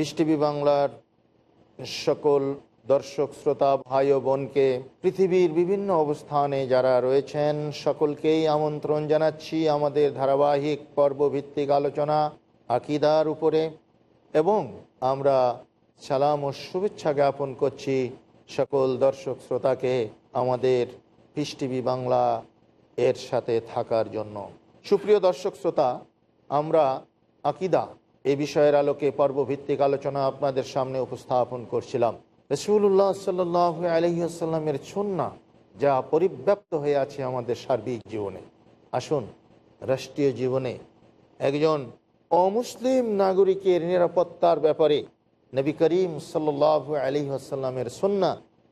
Piece TV বাংলার সকল দর্শক, শ্রোতা, ভাই ও বোনকে পৃথিবীর বিভিন্ন অবস্থানে যারা রয়েছেন, সকলকেই আমন্ত্রণ জানাচ্ছি আমাদের ধারাবাহিক পর্বভিত্তিক আলোচনা, আকিদার উপরে। এবং আমরা সালাম ও শুভেচ্ছা জ্ঞাপন করছি সকল দর্শক, শ্রোতাকে আমাদের পিস টিভি বাংলা এর সাথে থাকার জন্য। সুপ্রিয় দর্শক, শ্রোতা, আমরা আকিদা এ বিষয়ের আলোকে পর্বভিত্তিক আলোচনা আপনাদের সামনে উপস্থাপন করছিলাম। রসুল্লাহ সাল্লাহ আলহিহাস্লামের ছন্না যা পরিব্যাপ্ত হয়ে আছে আমাদের সার্বিক জীবনে। আসুন, রাষ্ট্রীয় জীবনে একজন অমুসলিম নাগরিকের নিরাপত্তার ব্যাপারে নবী করিম সাল্লাহ আলী আসাল্লামের সন্না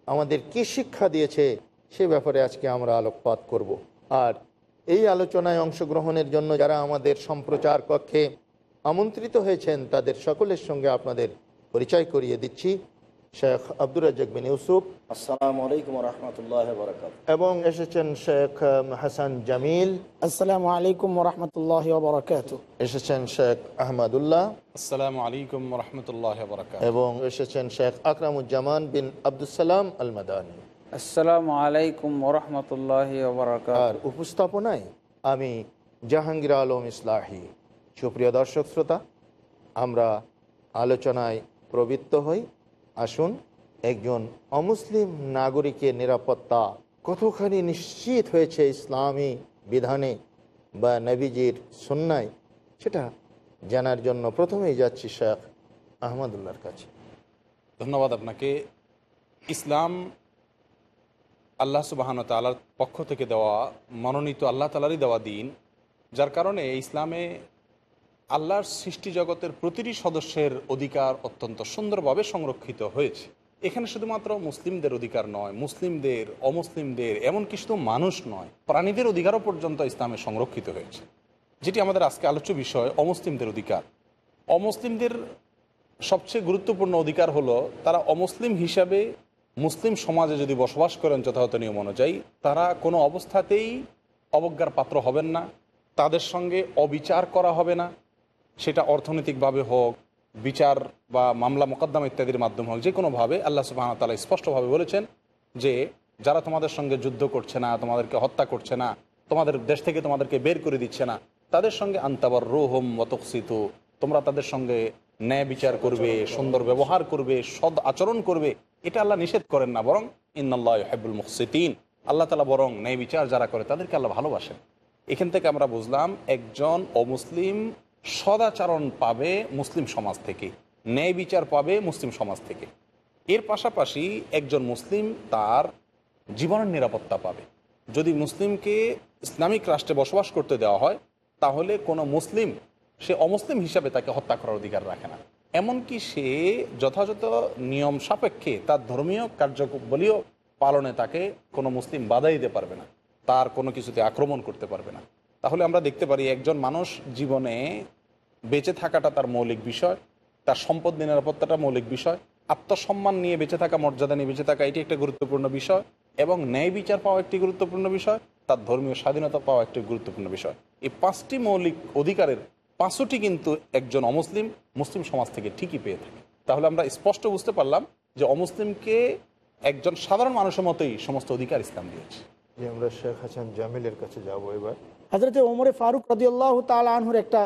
আমাদের কি শিক্ষা দিয়েছে সে ব্যাপারে আজকে আমরা আলোকপাত করব। আর এই আলোচনায় অংশগ্রহণের জন্য যারা আমাদের সম্প্রচার কক্ষে আমন্ত্রিত হয়েছেন তাদের সকলের সঙ্গে আপনাদের পরিচয় করিয়ে দিচ্ছি। শেখ আব্দুর রাজ্জাক বিন ইউসুফ। আসসালামু আলাইকুম রহমতুল্লাহ বরকাত এবং এসেছেন শেখ হাসান জামিল। আসসালামু আলাইকুম রহমতুল্লাহ বরকাত এসেছেন শেখ আহমদুল্লাহ। আসসালামু আলাইকুম রহমতুল্লাহ বরকাত এবং এসেছেন শেখ আকরামুজ্জামান বিন আবদুসালাম আল মাদানী আসসালামু আলাইকুম ওরহমতুল্লাহ আর উপস্থাপনায় আমি জাহাঙ্গীর আলম ইসলাহি। সুপ্রিয় দর্শক শ্রোতা, আমরা আলোচনায় প্রবৃত্ত হই। আসুন, একজন অমুসলিম নাগরিকের নিরাপত্তা কতখানি নিশ্চিত হয়েছে ইসলামী বিধানে বা নবীজির সন্ন্যায় সেটা জানার জন্য প্রথমেই যাচ্ছি শেখ আহমদুল্লাহর কাছে। ধন্যবাদ আপনাকে। ইসলাম আল্লাহ সুবাহান তালার পক্ষ থেকে দেওয়া, মনোনীত আল্লাহ তালারই দেওয়া দিন, যার কারণে ইসলামে আল্লাহর সৃষ্টি জগতের প্রতিটি সদস্যের অধিকার অত্যন্ত সুন্দরভাবে সংরক্ষিত হয়েছে। এখানে শুধুমাত্র মুসলিমদের অধিকার নয়, মুসলিমদের, অমুসলিমদের এমনকি শুধু মানুষ নয়, প্রাণীদের অধিকারও পর্যন্ত ইসলামে সংরক্ষিত হয়েছে। যেটি আমাদের আজকে আলোচ্য বিষয়, অমুসলিমদের অধিকার। অমুসলিমদের সবচেয়ে গুরুত্বপূর্ণ অধিকার হলো, তারা অমুসলিম হিসাবে মুসলিম সমাজে যদি বসবাস করেন যথাযথ নিয়ম অনুযায়ী, তারা কোনো অবস্থাতেই অবজ্ঞার পাত্র হবেন না, তাদের সঙ্গে অবিচার করা হবে না সেটা অর্থনৈতিকভাবে হোক, বিচার বা মামলা মোকদ্দমা ইত্যাদির মাধ্যমে হোক, যে কোনোভাবে আল্লাহ সুবাহ তালা স্পষ্টভাবে বলেছেন যে যারা তোমাদের সঙ্গে যুদ্ধ করছে না, তোমাদেরকে হত্যা করছে না, তোমাদের দেশ থেকে তোমাদেরকে বের করে দিচ্ছে না, তাদের সঙ্গে আন্তাবার রোহম মতকসিত তোমরা তাদের সঙ্গে ন্যায় বিচার করবে, সুন্দর ব্যবহার করবে সদ আচরণ করবে, এটা আল্লাহ নিষেধ করেন না, বরং ইন্নআল্লাহ হেবুল মুহসিদ্দিন আল্লাহ তালা বরং ন্যায় বিচার যারা করে তাদেরকে আল্লাহ ভালোবাসেন। এখান থেকে আমরা বুঝলাম, একজন অমুসলিম সদাচরণ পাবে মুসলিম সমাজ থেকে, ন্যায় বিচার পাবে মুসলিম সমাজ থেকে। এর পাশাপাশি একজন মুসলিম তার জীবনের নিরাপত্তা পাবে। যদি মুসলিমকে ইসলামিক রাষ্ট্রে বসবাস করতে দেওয়া হয়, তাহলে কোনো মুসলিম, সে অমুসলিম হিসাবে তাকে হত্যা করার অধিকার রাখে না। এমনকি সে যথাযথ নিয়ম সাপেক্ষে তার ধর্মীয় কার্যবলীয় পালনে তাকে কোনো মুসলিম বাধা দিতে পারবে না। তার কোনো কিছুতে আক্রমণ করতে পারবে না। তাহলে আমরা দেখতে পারি একজন মানুষ জীবনে বেঁচে থাকাটা তার মৌলিক বিষয়, তার সম্পদ নিরাপত্তাটা মৌলিক বিষয়, আত্মসম্মান নিয়ে বেঁচে থাকা, মর্যাদা নিয়ে বেঁচে থাকা, এটি একটা গুরুত্বপূর্ণ বিষয় এবং ন্যায় বিচার পাওয়া একটি গুরুত্বপূর্ণ বিষয়, তার ধর্মীয় স্বাধীনতা পাওয়া একটি গুরুত্বপূর্ণ বিষয়। এই পাঁচটি মৌলিক অধিকারের পাঁচটি কিন্তু একজন অমুসলিম, মুসলিম সমাজ থেকে ঠিকই পেয়ে থাকে। তাহলে আমরা স্পষ্ট বুঝতে পারলাম যে অমুসলিমকে একজন সাধারণ মানুষের মতোই সমস্ত অধিকার ইসলাম দিয়েছে। আমরা শেখ হাসান জামিলের কাছে যাব এবার। হাজরতে ওমরে ফারুক রদিয়াল্লাহ তাল আনহুর একটা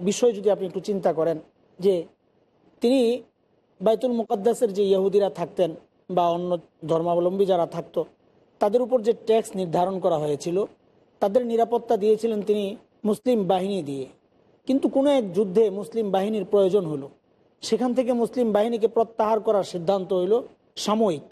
বিষয় যদি আপনি একটু চিন্তা করেন, যে তিনি বাইতুল মুকাদ্দাসের যে ইহুদিরা থাকতেন বা অন্য ধর্মাবলম্বী যারা থাকতো, তাদের উপর যে ট্যাক্স নির্ধারণ করা হয়েছিল, তাদের নিরাপত্তা দিয়েছিলেন তিনি মুসলিম বাহিনী দিয়ে। কিন্তু কোনো এক যুদ্ধে মুসলিম বাহিনীর প্রয়োজন হলো। সেখান থেকে মুসলিম বাহিনীকে প্রত্যাহার করার সিদ্ধান্ত হইল সাময়িক।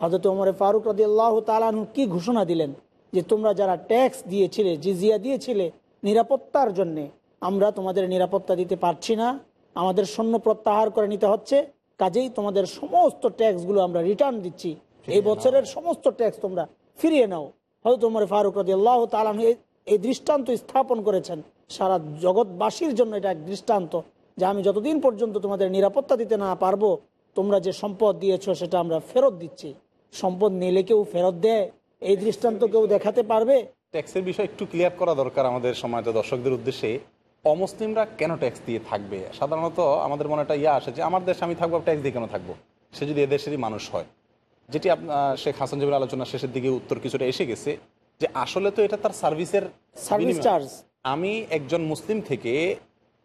হজরত ওমরে ফারুক রাদি আল্লাহ তালানহু কি ঘোষণা দিলেন? যে তোমরা যারা ট্যাক্স দিয়েছিলে জিজিয়া দিয়েছিলে নিরাপত্তার জন্যে আমরা তোমাদের নিরাপত্তা দিতে পারছি না। আমাদের সৈন্য প্রত্যাহার করে নিতে হচ্ছে। কাজেই তোমাদের সমস্ত ট্যাক্সগুলো আমরা রিটার্ন দিচ্ছি। এই বছরের সমস্ত ট্যাক্স তোমরা ফিরিয়ে নাও। হয়তো তোমার ফারুক রাজি আল্লাহ এই- এই দৃষ্টান্ত স্থাপন করেছেন। সারা জগৎবাসীর জন্য এটা এক দৃষ্টান্ত যে আমি যতদিন পর্যন্ত তোমাদের নিরাপত্তা দিতে না পারব তোমরা যে সম্পদ দিয়েছ সেটা আমরা ফেরত দিচ্ছি। সম্পদ নিলে কেউ ফেরত দেয়। এই দৃষ্টান্ত কেউ দেখাতে পারবে? ট্যাক্সের বিষয় একটু ক্লিয়ার করা দরকার আমাদের সমাজ দর্শকদের উদ্দেশ্যে। অমুসলিমরা কেন ট্যাক্স দিয়ে থাকবে? সাধারণত আমাদের মনে একটা ইয়ে আসে যে আমার দেশে আমি থাকব ট্যাক্স দিয়ে কেন থাকব? সে যদি এদেশেরই মানুষ হয়। যেটি আপনার শেখ হাসান জবির আলোচনা শেষের দিকে উত্তর কিছুটা এসে গেছে যে আসলে তো এটা তার সার্ভিসের সার্ভিস চার্জ আমি একজন মুসলিম থেকে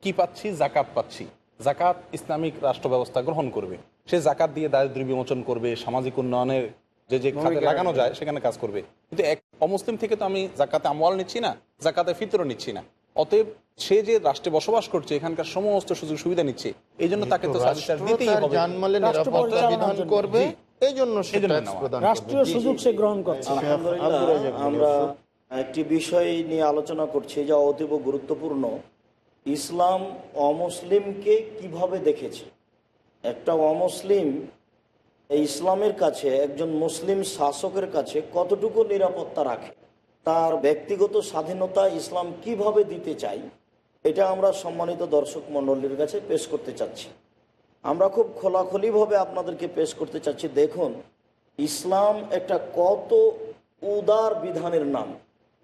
কি পাচ্ছি? জাকাত পাচ্ছি। জাকাত ইসলামিক রাষ্ট্র ব্যবস্থা গ্রহণ করবে। সে জাকাত দিয়ে দারিদ্র্য বিমোচন করবে সামাজিক উন্নয়নের যে যে খাতে লাগানো যায় সেখানে কাজ করবে। কিন্তু এক অমুসলিম থেকে তো আমি জাকাতে আমল নিচ্ছি না জাকাতে ফিতরও নিচ্ছি না। অতএব সে যে রাষ্ট্রে বসবাস করছে এখানকার সমস্ত সুযোগ সুবিধা নিচ্ছে এই জন্য তাকে তো দিতেই হবে। করবে এই জন্য রাষ্ট্রীয় সুযোগ সে গ্রহণ করছে। আব্দুর রাজ্জাক বলুন। আমরা একটি বিষয় নিয়ে আলোচনা করছি যা অতীব গুরুত্বপূর্ণ। ইসলাম অমুসলিমকে কীভাবে দেখেছে? একটা অমুসলিম ইসলামের কাছে, একজন মুসলিম শাসকের কাছে কতটুকু নিরাপত্তা রাখে? তার ব্যক্তিগত স্বাধীনতা ইসলাম কীভাবে দিতে চাই? এটা আমরা সম্মানিত দর্শক মণ্ডলীর কাছে পেশ করতে চাচ্ছি। আমরা খুব খোলাখুলিভাবে আপনাদেরকে পেশ করতে চাচ্ছি, দেখুন, ইসলাম একটা কত উদার বিধানের নাম।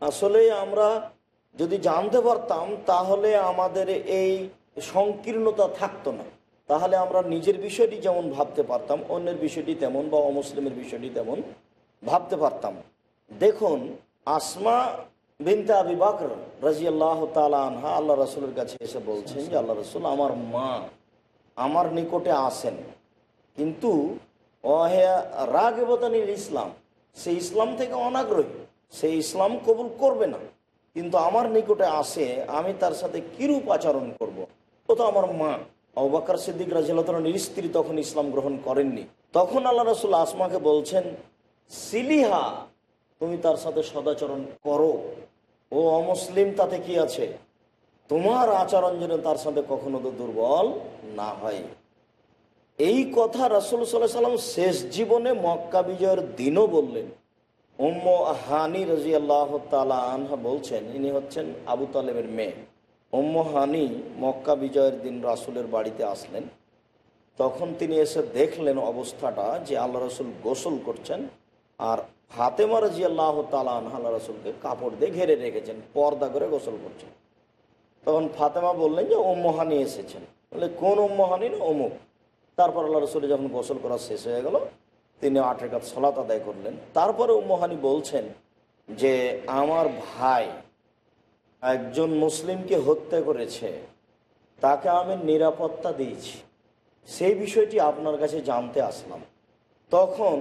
আসলে আমরা যদি জানতে পারতাম, তাহলে আমাদের এই সংকীর্ণতা থাকতো না। তাহলে আমরা নিজের বিষয়টি যেমন ভাবতে পারতাম, অন্যের বিষয়টি তেমন বা অমুসলিমের বিষয়টি তেমন ভাবতে পারতাম। দেখুন, আসমা বিনতে আবি বাকর রাজি আল্লাহ আনহা আল্লাহ রসুলের কাছে এসে বলছেন যে, আল্লাহ রসুল আমার মা, আমার নিকটে আসেন। কিন্তু রাগেবতানির ইসলাম, সে ইসলাম থেকে অনাগ্রহী, সে ইসলাম কবুল করবে না। কিন্তু আমার নিকটে আসে, আমি তার সাথে কিরূপ আচরণ করব। ও তো আমার মা। অবাকার সিদ্দিক রাজিয়ালতনের স্ত্রী তখন ইসলাম গ্রহণ করেননি। তখন আল্লাহ রসুল আসমাকে বলছেন, সিলিহা, তুমি তার সাথে সদাচরণ করো। ও অমুসলিম, তাতে কি আছে? তোমার আচরণ যেন তার সাথে কখনো তো দুর্বল না হয়। এই কথা রাসুল সাল্লাহ সাল্লাম শেষ জীবনে মক্কা বিজয়ের দিনও বললেন। উম্ম হানি রাজি আল্লাহ তালা আনহা বলছেন, ইনি হচ্ছেন আবু তালেবের মেয়ে। উম্ম হানি মক্কা বিজয়ের দিন রাসুলের বাড়িতে আসলেন। তখন তিনি এসে দেখলেন অবস্থাটা যে আল্লাহ রসুল গোসল করছেন আর ফাতেমা রাজি আল্লাহ তালা আনহা আল্লাহ রসুলকে কাপড় দিয়ে ঘেরে রেখেছেন, পর্দা করে গোসল করছেন। তখন ফাতেমা বললেন যে ওম্মহানি এসেছেন। বলে, কোন ওম্মহানি না অমুক? তারপর আল্লাহ রসুল যখন গোসল করা শেষ হয়ে গেল, তিনি আটের রেখাত সলাত আদায় করলেন। তারপরে উম্মহানি বলছেন যে, আমার ভাই একজন মুসলিমকে হত্যা করেছে তাকে আমি নিরাপত্তা দিয়েছি। সেই বিষয়টি আপনার কাছে জানতে আসলাম। তখন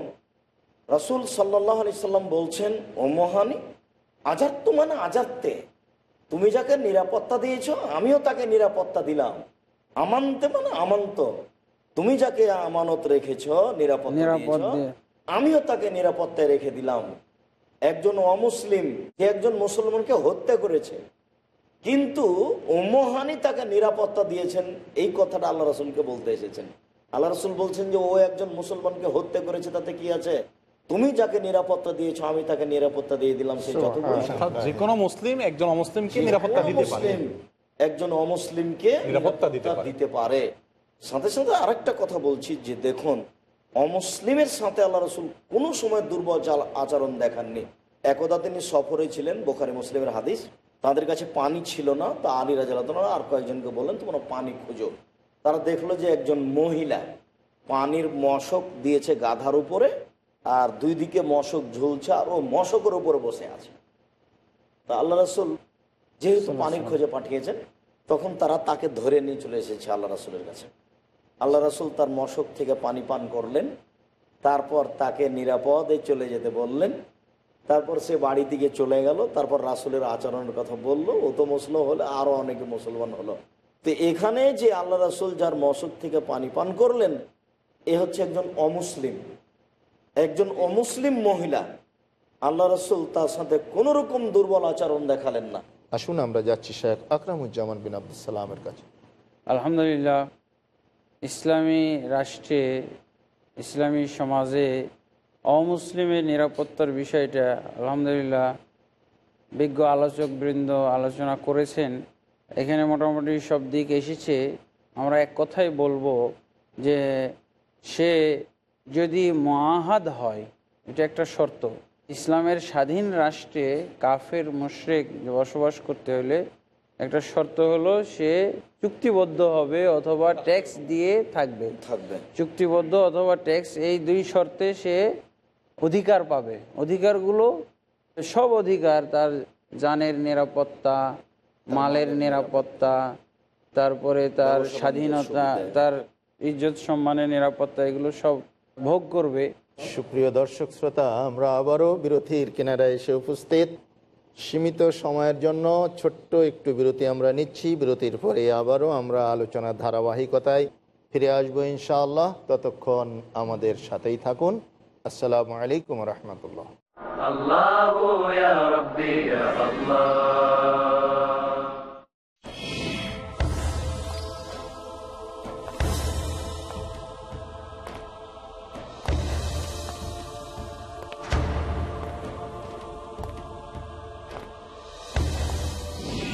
রসুল সাল্লাহ আলি সাল্লাম বলছেন ওমহানি আজাত্ত মানে আজাত্তে তুমি যাকে নিরাপত্তা দিয়েছ আমিও তাকে নিরাপত্তা দিলাম। আমানতে মানে আমান্ত। তুমি যাকে আমানত রেখেছ নিরাপত্তা আমিও তাকে নিরাপত্তায় রেখে দিলাম। একজন অমুসলিম যে একজন মুসলমানকে হত্যা করেছে। কিন্তু উম্মহানি তাকে নিরাপত্তা দিয়েছেন এই কথাটা আল্লাহ রসুলকে বলতে এসেছেন। আল্লাহ রসুল বলছেন যে ও একজন মুসলমানকে হত্যা করেছে তাতে কি আছে? তুমি যাকে নিরাপত্তা দিয়েছ আমি তাকে নিরাপত্তা দিয়ে দিলাম সে যে কোনো মুসলিম একজন অমুসলিমকে নিরাপত্তা দিতে পারে। মুসলিম একজন অমুসলিমকে নিরাপত্তা। দিতে পারে। সাথে সাথে আরেকটা কথা বলছি যে দেখুন অমুসলিমের সাথে আল্লাহ রসুল কোনো সময় দুর্বল চাল- আচরণ দেখাননি। একদা তিনি সফরে ছিলেন বোখারি মুসলিমের হাদিস। তাদের কাছে পানি ছিল না তা আলী রাজা আর কয়েকজনকে বললেন তোমরা পানি খুঁজো। তারা দেখল যে একজন মহিলা পানির মশক দিয়েছে গাধার উপরে আর দুই দিকে মশক ঝুলছে আর ও মশকের উপরে বসে আছে। তা আল্লাহ রসুল যেহেতু পানির খোঁজে পাঠিয়েছেন তখন তারা তাকে ধরে নিয়ে চলে এসেছে আল্লাহ রাসুলের কাছে। আল্লাহ রাসুল তার মশক থেকে পানি পান করলেন তারপর তাকে নিরাপদে চলে যেতে বললেন। তারপর সে বাড়ি দিকে চলে গেল তারপর রাসুলের আচরণের কথা বলল। ও তো মুসলিম হলে আরও অনেকে মুসলমান হলো। তো এখানে যে আল্লাহ রাসুল যার মশক থেকে পানি পান করলেন এ হচ্ছে একজন অমুসলিম। একজন অমুসলিম মহিলা। আল্লাহ রসুল তার সাথে কোনো রকম দুর্বল আচরণ দেখালেন না। আসুন আমরা যাচ্ছি শেখ আকরামুজ্জামান বিন আব্দুল সালামের কাছে। আলহামদুলিল্লাহ ইসলামী রাষ্ট্রে, ইসলামী সমাজে অমুসলিমের নিরাপত্তার বিষয়টা আলহামদুলিল্লাহ বিজ্ঞ আলোচকবৃন্দ আলোচনা করেছেন। এখানে মোটামুটি সব দিক এসেছে। আমরা এক কথাই বলব যে সে যদি মহাদ হয়, এটা একটা শর্ত। ইসলামের স্বাধীন রাষ্ট্রে কাফের, মুশরেক বসবাস করতে হলে একটা শর্ত হলো সে চুক্তিবদ্ধ হবে অথবা ট্যাক্স দিয়ে থাকবে। থাকবে। চুক্তিবদ্ধ অথবা ট্যাক্স এই দুই শর্তে সে অধিকার পাবে। অধিকারগুলো সব অধিকার তার জানের নিরাপত্তা মালের নিরাপত্তা তারপরে তার স্বাধীনতা তার ইজ্জত সম্মানের নিরাপত্তা এগুলো সব ভোগ করবে। সুপ্রিয় দর্শক শ্রোতা আমরা আবারও বিরতির কিনারায় এসে উপস্থিত। সীমিত সময়ের জন্য ছোট্ট একটু বিরতি আমরা নিচ্ছি। বিরতির পরে আবারও আমরা আলোচনার ধারাবাহিকতায় ফিরে আসব ইনশাআল্লাহ। ততক্ষণ আমাদের সাথেই থাকুন। আসসালামু আলাইকুম রহমতুল্লাহ।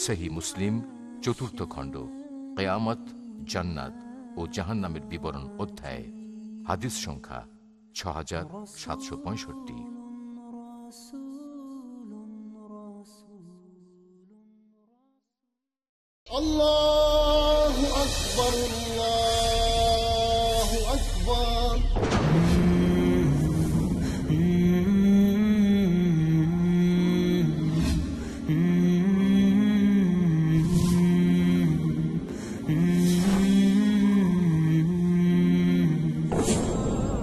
সেহী মুসলিম, চতুর্থ খণ্ড, কেয়ামত, জান্নাত ও জাহান্নামের বিবরণ অধ্যায়, হাদিস সংখ্যা ছ হাজার সাতশো পঁয়ষট্টি। আল্লাহ আকবর আল্লাহ আকবর।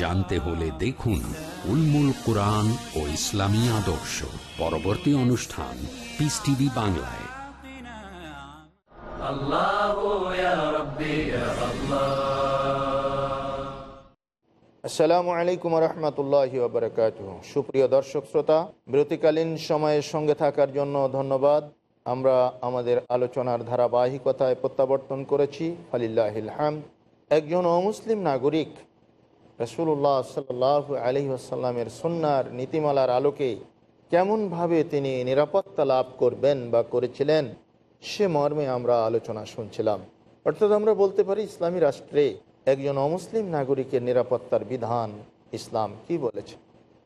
জানতে হলে দেখুন উলমুল কোরআন ও ইসলামী আদর্শ। পরবর্তী অনুষ্ঠান পিস টিভি বাংলায়। আসসালামু আলাইকুম রহমতুল্লাহ সুপ্রিয় দর্শক শ্রোতা বিরতিকালীন সময়ের সঙ্গে থাকার জন্য ধন্যবাদ। আমরা আমাদের আলোচনার ধারাবাহিকতায় প্রত্যাবর্তন করেছি। ফালিল্লাহিল হাম একজন অমুসলিম নাগরিক রসুল্লাহ সাল্লাহ আলহি আসাল্লামের সন্ন্যার নীতিমালার আলোকে কেমনভাবে তিনি নিরাপত্তা লাভ করবেন বা করেছিলেন, সে মর্মে আমরা আলোচনা শুনছিলাম। অর্থাৎ আমরা বলতে পারি, ইসলামী রাষ্ট্রে একজন অমুসলিম নাগরিকের নিরাপত্তার বিধান ইসলাম। কি বলেছে?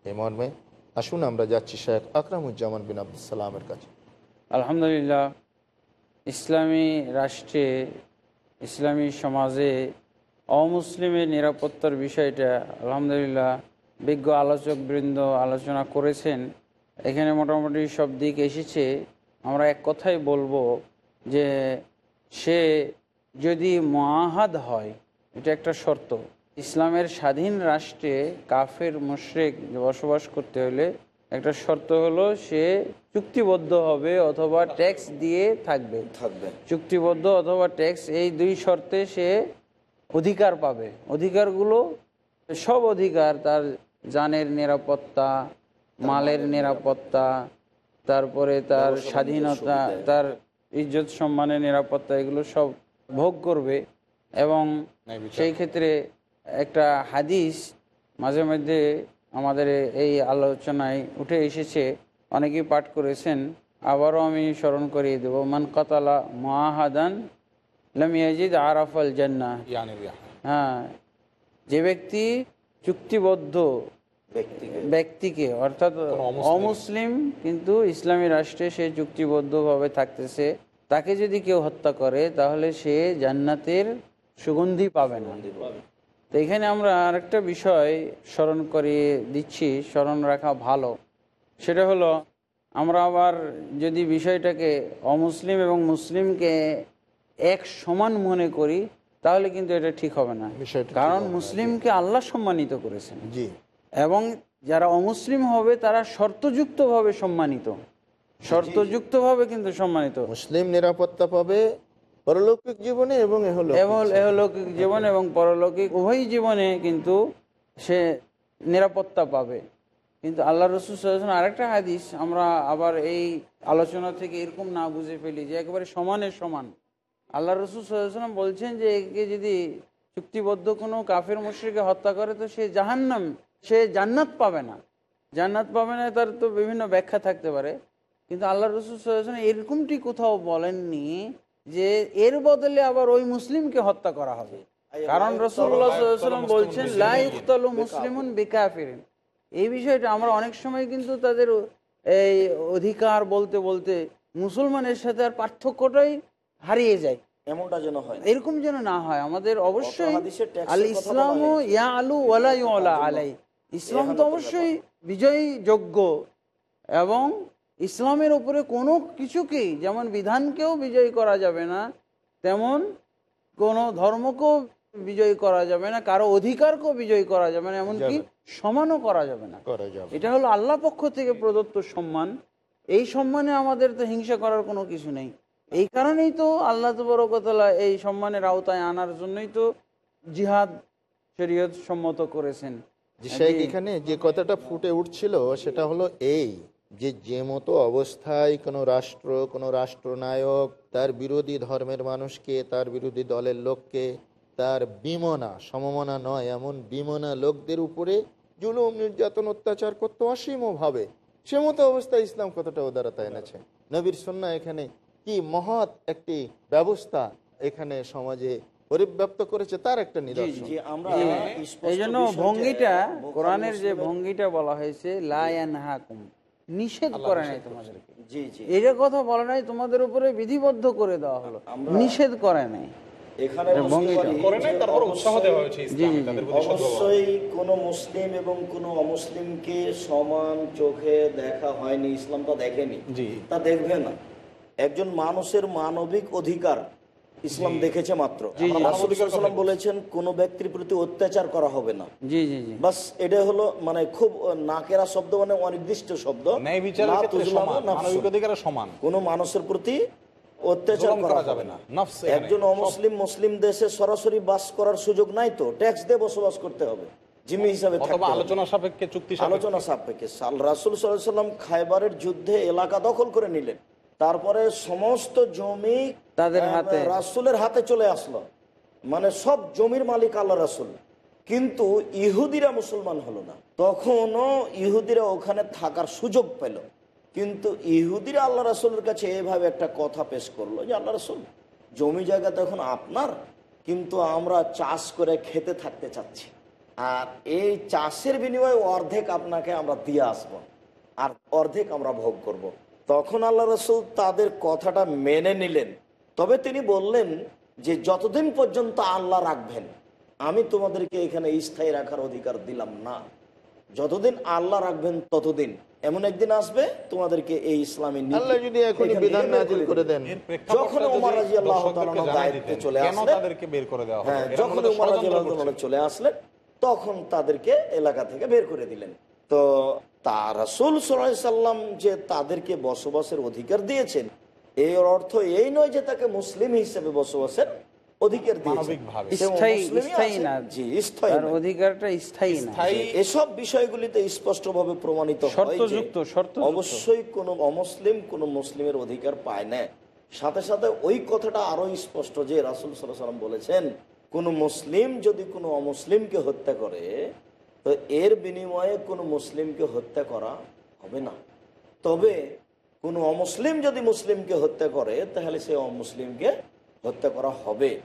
এই মর্মে আসুন আমরা যাচ্ছি শেখ আকরামুজ্জামান বিন আবদুসালামের কাছে। আলহামদুলিল্লাহ, ইসলামী রাষ্ট্রে, ইসলামী সমাজে অমুসলিমের নিরাপত্তার বিষয়টা আলহামদুলিল্লাহ বিজ্ঞ আলোচকবৃন্দ আলোচনা করেছেন। এখানে মোটামুটি সব দিক এসেছে। আমরা এক কথাই বলব যে সে যদি মহাহাদ হয় এটা একটা শর্ত। ইসলামের স্বাধীন রাষ্ট্রে কাফের মুশরেক বসবাস করতে হলে একটা শর্ত হলো সে চুক্তিবদ্ধ হবে অথবা ট্যাক্স দিয়ে থাকবে। থাকবে। চুক্তিবদ্ধ অথবা ট্যাক্স এই দুই শর্তে সে অধিকার পাবে। অধিকারগুলো সব অধিকার তার জানের নিরাপত্তা মালের নিরাপত্তা তারপরে তার স্বাধীনতা তার ইজ্জত সম্মানের নিরাপত্তা এগুলো সব ভোগ করবে। এবং সেই ক্ষেত্রে একটা হাদিস মাঝে মধ্যে আমাদের এই আলোচনায় উঠে এসেছে। অনেকেই পাঠ করেছেন আবারও আমি স্মরণ করিয়ে দেবো। মান কতালা মহাহাদান লামিয়াজিদ আরাফল জান্না হ্যাঁ যে ব্যক্তি চুক্তিবদ্ধ ব্যক্তিকে। অর্থাৎ অমুসলিম। কিন্তু ইসলামী রাষ্ট্রে সে চুক্তিবদ্ধভাবে থাকতেছে তাকে যদি কেউ হত্যা করে তাহলে সে জান্নাতের সুগন্ধি পাবে না। তো এখানে আমরা আরেকটা বিষয় স্মরণ করিয়ে দিচ্ছি স্মরণ রাখা ভালো। সেটা হলো আমরা আবার যদি বিষয়টাকে অমুসলিম এবং মুসলিমকে এক সমান মনে করি তাহলে কিন্তু এটা ঠিক হবে না। কারণ মুসলিমকে আল্লাহ সম্মানিত করেছেন। জি। এবং যারা অমুসলিম হবে তারা শর্তযুক্তভাবে সম্মানিত। শর্তযুক্তভাবে কিন্তু সম্মানিত। মুসলিম নিরাপত্তা পাবে পরলৌকিক জীবনে এবং এহলো এবং এহলৌকিক জীবন এবং পরলৌকিক উভয় জীবনে কিন্তু সে নিরাপত্তা পাবে। কিন্তু আল্লাহ রসুল আরেকটা হাদিস আমরা আবার এই আলোচনা থেকে এরকম না বুঝে ফেলি যে একেবারে সমানের সমান। আল্লাহ রসুল সাল্লাম বলছেন যে একে যদি চুক্তিবদ্ধ কোনো কাফের মুশ্রিকে হত্যা করে তো সে জাহান্নাম সে জান্নাত পাবে না। জান্নাত পাবে না তার তো বিভিন্ন ব্যাখ্যা থাকতে পারে। কিন্তু আল্লাহ রসুল সাল্লাম এরকমটি কোথাও বলেননি যে এর বদলে আবার ওই মুসলিমকে হত্যা করা হবে। কারণ রসুল্লাহ সাল্লাম বলছেন লাইকতলু মুসলিমুন বেকাফিরিন। এই বিষয়টা আমরা অনেক সময় কিন্তু তাদের এই অধিকার বলতে বলতে মুসলমানের সাথে আর পার্থক্যটাই হারিয়ে যায়। এমনটা যেন হয় এরকম যেন না হয়। আমাদের অবশ্যই আল ইসলাম ইয়া আলু ওয়ালা ইউলা আলাই। ইসলাম তো অবশ্যই বিজয়ী যোগ্য এবং ইসলামের উপরে কোনো কিছুকেই যেমন বিধানকেও বিজয়ী করা যাবে না তেমন কোনো ধর্মকেও বিজয়ী করা যাবে না কারও অধিকারকেও বিজয়ী করা যাবে না এমনকি সমানও করা যাবে না। এটা হলো আল্লাহ পক্ষ থেকে প্রদত্ত সম্মান। এই সম্মানে আমাদের তো হিংসা করার কোনো কিছু নেই। এই কারণেই তো আল্লাহ তবরকতলা এই সম্মানের আওতায় আনার জন্যই তো জিহাদ শরীয়ত সম্মত করেছেন। এখানে যে কথাটা ফুটে উঠছিল সেটা হলো এই যে যে মতো অবস্থায় কোনো রাষ্ট্র কোনো রাষ্ট্রনায়ক তার বিরোধী ধর্মের মানুষকে তার বিরোধী দলের লোককে তার বিমনা সমমনা নয় এমন বিমনা লোকদের উপরে জুলুম নির্যাতন অত্যাচার করতে অসীমভাবে। সে মতো অবস্থায় ইসলাম কতটা উদারতা এনেছে? নবীর সন্না এখানে কি মহৎ একটি ব্যবস্থা এখানে সমাজে পরিব্যাপ্ত করেছে তার একটা নিদর্শন। এই জন্য ভঙ্গিটা কোরআনের যে ভঙ্গিটা বলা হয়েছে নিষেধ করে নাই তোমাদেরকে। জি জি। এটা কথা বলে নাই তোমাদের উপরে বিধিবদ্ধ করে দেওয়া হলো। নিষেধ করে নাই। ইসলামে। অবশ্যই কোনো মুসলিম এবং কোনো অমুসলিমকে সমান চোখে দেখা হয়নি ইসলামটা দেখেনি। জি। তা দেখবে না। একজন মানুষের মানবিক অধিকার ইসলাম দেখেছে মাত্র। বলেছেন কোন ব্যক্তির প্রতি অত্যাচার করা হবে না। বাস এটা হলো মানে খুব নাকেরা শব্দ মানে অনির্দিষ্ট শব্দ। সমান কোনো মানুষের প্রতি অত্যাচার করা যাবে না। একজন অমুসলিম মুসলিম দেশে সরাসরি বাস করার সুযোগ নাই তো ট্যাক্স দিয়ে বসবাস করতে হবে জিম্মি হিসাবে। আলোচনা সাপেক্ষে চুক্তি আলোচনা সাপেক্ষে সাল রাসুল সাল্লাম খাইবারের যুদ্ধে এলাকা দখল করে নিলেন। তারপরে সমস্ত জমি তাদের হাতে। রাসূলের হাতে চলে আসলো। মানে সব জমির মালিক আল্লাহ রাসুল। কিন্তু ইহুদিরা মুসলমান হলো না। তখনও ইহুদিরা ওখানে থাকার সুযোগ পেল। কিন্তু ইহুদিরা আল্লাহ রাসুলের কাছে এভাবে একটা কথা পেশ করল যে আল্লাহ রাসুল জমি জায়গা তো এখন আপনার কিন্তু আমরা চাষ করে খেতে থাকতে চাচ্ছি। আর এই চাষের বিনিময়ে অর্ধেক আপনাকে আমরা দিয়ে আসব। আর অর্ধেক আমরা ভোগ করব। তখন আল্লাহ রসুল তাদের কথাটা মেনে নিলেন। তবে তিনি বললেন যে যতদিন পর্যন্ত আল্লাহ রাখবেন আমি তোমাদেরকে এখানে স্থায়ী রাখার অধিকার দিলাম না। যতদিন আল্লাহ রাখবেন ততদিন। এমন একদিন আসবে তোমাদেরকে এই ইসলামী নীতি আল্লাহ যদি এখনই বিধান নাজিল করে করে দেন। যখন যদি রাদিয়াল্লাহু তাআলা দায়িত্বে চলে আসলেন? তাদেরকে বের করে দেওয়া হলো? হ্যাঁ যখন মূলত রাদিয়াল্লাহু তাআলা চলে আসলেন তখন তাদেরকে এলাকা থেকে বের করে দিলেন। তো তা রাসূল সাল্লাল্লাহু আলাইহি সাল্লাম যে তাদেরকে বসবাসের অধিকার দিয়েছেন এর অর্থ এই নয় যে তাকে মুসলিম হিসেবে বসবাসের অধিকার তার এসব বিষয়গুলিতে স্পষ্টভাবে প্রমাণিত হয়। অবশ্যই কোনো অমুসলিম কোন মুসলিমের অধিকার পায় না। সাথে সাথে ওই কথাটা আরও স্পষ্ট যে রাসুল সাল্লাম বলেছেন কোন মুসলিম যদি কোনো অমুসলিমকে হত্যা করে তো এর বিনিময়ে কোনো মুসলিমকে হত্যা করা হবে না। তবে কোনো অমুসলিম যদি মুসলিমকে হত্যা করে তাহলে সে অমুসলিমকে হত্যা করা হবে।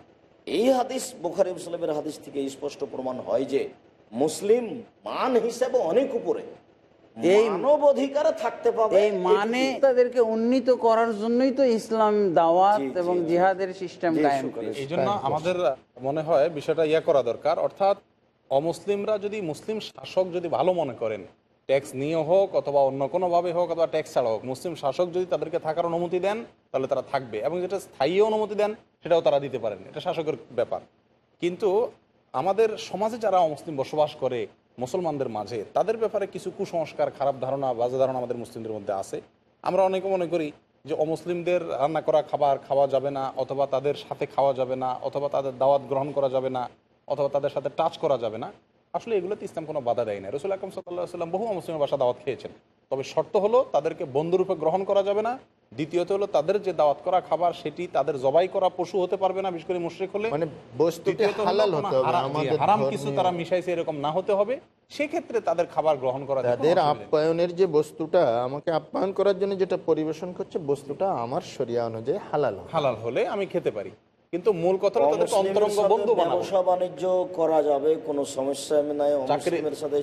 এই হাদিস বোখারি মুসলিমের হাদিস থেকে স্পষ্ট প্রমাণ হয় যে মুসলিম মান হিসেবে অনেক উপরে। এই- মানব থাকতে পাবে। এই মানে তাদেরকে উন্নীত করার জন্যই তো ইসলাম দাওয়াত জি, জি, এবং জিহাদের সিস্টেম কায়েম শুকরিয়া। করেছে। আমাদের মনে হয় বিষয়টা ইয়া করা দরকার। অর্থাৎ অমুসলিমরা যদি মুসলিম শাসক যদি ভালো মনে করেন ট্যাক্স নিয়ে হোক অথবা অন্য কোনোভাবে হোক অথবা ট্যাক্স ছাড়া হোক, মুসলিম শাসক যদি তাদেরকে থাকার অনুমতি দেন, তাহলে তারা থাকবে এবং যেটা স্থায়ী অনুমতি দেন, সেটাও তারা দিতে পারেন। এটা শাসকের ব্যাপার। কিন্তু আমাদের সমাজে যারা অমুসলিম বসবাস করে মুসলমানদের মাঝে, তাদের ব্যাপারে কিছু কুসংস্কার, খারাপ ধারণা, বাজে ধারণা আমাদের মুসলিমদের মধ্যে আছে। আমরা অনেকে মনে করি যে অমুসলিমদের রান্না করা খাবার খাওয়া যাবে না, অথবা তাদের সাথে খাওয়া যাবে না, অথবা তাদের দাওয়াত গ্রহণ করা যাবে না। অথবা তাদের সাথে টাচ করা যাবে না। আসলে এগুলোতে ইসলাম কোনো বাধা দেয় না রসুল আকরম সাল্লাহ সাল্লাম বহু মুসলিমের বাসা দাওয়াত খেয়েছেন। তবে শর্ত হলো তাদেরকে বন্ধুরূপে গ্রহণ করা যাবে না। দ্বিতীয়ত হলো তাদের যে দাওয়াত করা খাবার সেটি তাদের জবাই করা পশু হতে পারবে না বিশেষ করে মুশ্রিক হলে। মানে হারাম- কিছু তারা মিশাইছে এরকম না হতে হবে। সেক্ষেত্রে তাদের খাবার গ্রহণ করা তাদের আপ্যায়নের যে বস্তুটা আমাকে আপ্যায়ন করার জন্য যেটা পরিবেশন করছে বস্তুটা আমার শরিয়া অনুযায়ী হালাল হালাল হলে আমি খেতে পারি। কিন্তু মূল কথা তাদেরকে অন্তরঙ্গ বন্ধু ব্যবসা বাণিজ্য করা যাবে কোনো সমস্যা নাই। চাকরি অমুসলিমের সাথে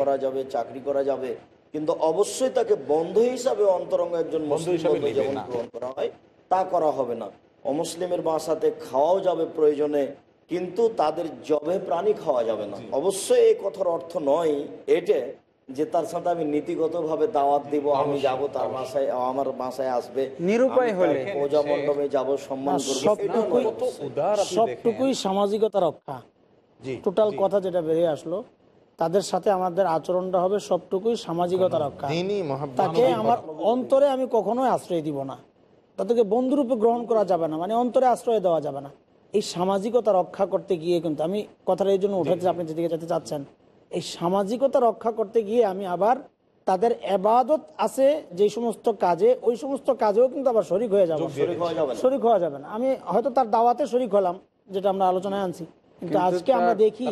করা যাবে চাকরি করা যাবে। কিন্তু অবশ্যই তাকে বন্ধু হিসাবে অন্তরঙ্গ একজন বন্ধু হিসাবে যেমন গ্রহণ করা হয় তা করা হবে না। অমুসলিমের বাসাতে খাওয়াও যাবে প্রয়োজনে কিন্তু তাদের জবে প্রাণী খাওয়া যাবে না। অবশ্যই এই কথার অর্থ নয় এটা যে তার সাথে আমি নীতিগতভাবে দাওয়াত দিব আমি যাব তার বাসায় আমার বাসায় আসবে। নিরুপায় হলে। পূজা মণ্ডপে যাব সম্মান সবটুকুই সামাজিকতা রক্ষা। টোটাল কথা যেটা বেরিয়ে আসলো তাদের সাথে আমাদের আচরণটা হবে সবটুকুই সামাজিকতা রক্ষা। তাকে আমার অন্তরে আমি কখনোই আশ্রয় দিব না। তাদেরকে বন্ধুরূপে গ্রহণ করা যাবে না মানে অন্তরে আশ্রয় দেওয়া যাবে না। এই সামাজিকতা রক্ষা করতে গিয়ে কিন্তু আমি কথাটা এই জন্য উঠেছি আপনি যেদিকে যেতে চাচ্ছেন। এই সামাজিকতা রক্ষা করতে গিয়ে আমি আবার তাদের এবাদত আছে যে সমস্ত কাজে ওই সমস্ত কাজেও কিন্তু আবার শরিক হয়ে যাব। শরিক হওয়া যাবে না। আমি হয়তো তার দাওয়াতে শরিক হলাম যেটা আমরা আলোচনায় আনছি। কিন্তু আজকে আমরা দেখি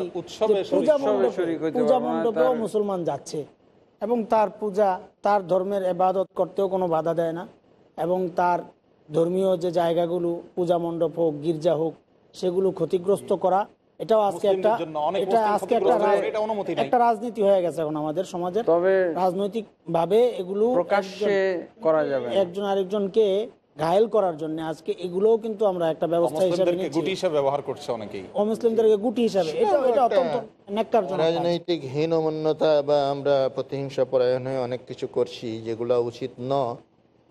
পূজা মণ্ডপে পূজা মণ্ডপেও মুসলমান যাচ্ছে। এবং তার পূজা তার ধর্মের এবাদত করতেও কোনো বাধা দেয় না। এবং তার ধর্মীয় যে জায়গাগুলো পূজা মণ্ডপ হোক গির্জা হোক সেগুলো ক্ষতিগ্রস্ত করা এটাও আজকে একটা এটা আজকে একটা। একটা রাজনীতি হয়ে গেছে এখন আমাদের সমাজের। তবে রাজনৈতিক ভাবে এগুলো প্রকাশ্যে করা যাবে একজন আরেকজনকে ঘায়েল করার জন্য আজকে এগুলোও কিন্তু আমরা একটা ব্যবস্থা হিসাবে নিচ্ছি। গুটি হিসেবে ব্যবহার করছে অনেকেই। অমুসলিমদেরকে গুটি হিসাবে। এটা এটা অত্যন্ত রাজনৈতিক হীনমন্যতা বা আমরা প্রতিহিংসা পরায়ণ হয়ে অনেক কিছু করছি যেগুলো উচিত ন।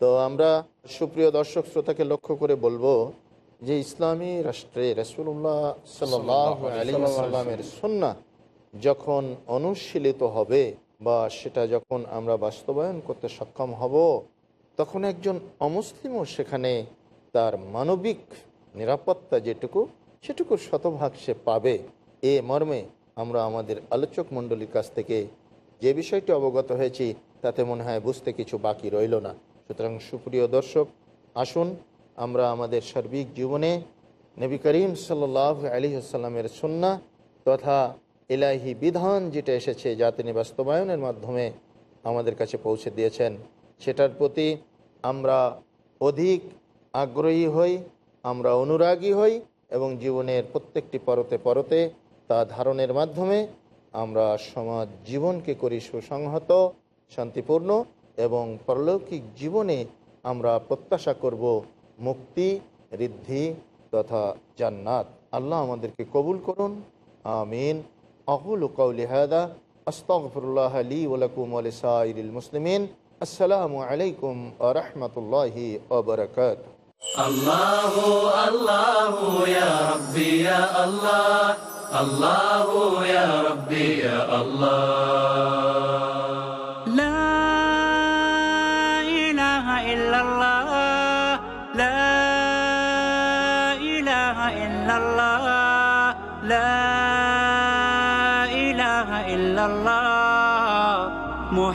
তো আমরা সুপ্রিয় দর্শক শ্রোতাকে লক্ষ্য করে বলব যে ইসলামী রাষ্ট্রে রসুল্লাহ সাল্লাহ সন্না যখন অনুশীলিত হবে বা সেটা যখন আমরা বাস্তবায়ন করতে সক্ষম হব তখন একজন অমুসলিমও সেখানে তার মানবিক নিরাপত্তা যেটুকু সেটুকু শতভাগ সে পাবে। এ মর্মে আমরা আমাদের আলোচক মণ্ডলীর কাছ থেকে যে বিষয়টি অবগত হয়েছি তাতে মনে হয় বুঝতে কিছু বাকি রইল না। সুতরাং সুপ্রিয় দর্শক আসুন আমরা আমাদের সার্বিক জীবনে নবী করিম সাল্লাহ আলী আসাল্লামের সন্না তথা এলাহি বিধান যেটা এসেছে যা তিনি বাস্তবায়নের মাধ্যমে আমাদের কাছে পৌঁছে দিয়েছেন, সেটার প্রতি আমরা অধিক আগ্রহী হই, আমরা অনুরাগী হই এবং জীবনের প্রত্যেকটি পরতে পরতে তা ধারণের মাধ্যমে আমরা সমাজ জীবনকে করি সুসংহত, শান্তিপূর্ণ এবং পরলৌকিক জীবনে আমরা প্রত্যাশা করব মুক্তি ঋদ্ধি তথা জান্নাত আল্লাহ আমাদেরকে কবুল করুন আমিন আকুল কৌলি হাদা আস্তগফিরুল্লাহ লি ওয়ালাকুম ওয়া লিসাইরিল মুসলিমিন আসসালামু আলাইকুম ওয়া রাহমাতুল্লাহি ওয়া বারাকাতুহু الله الله يا ربي يا الله الله يا ربي يا الله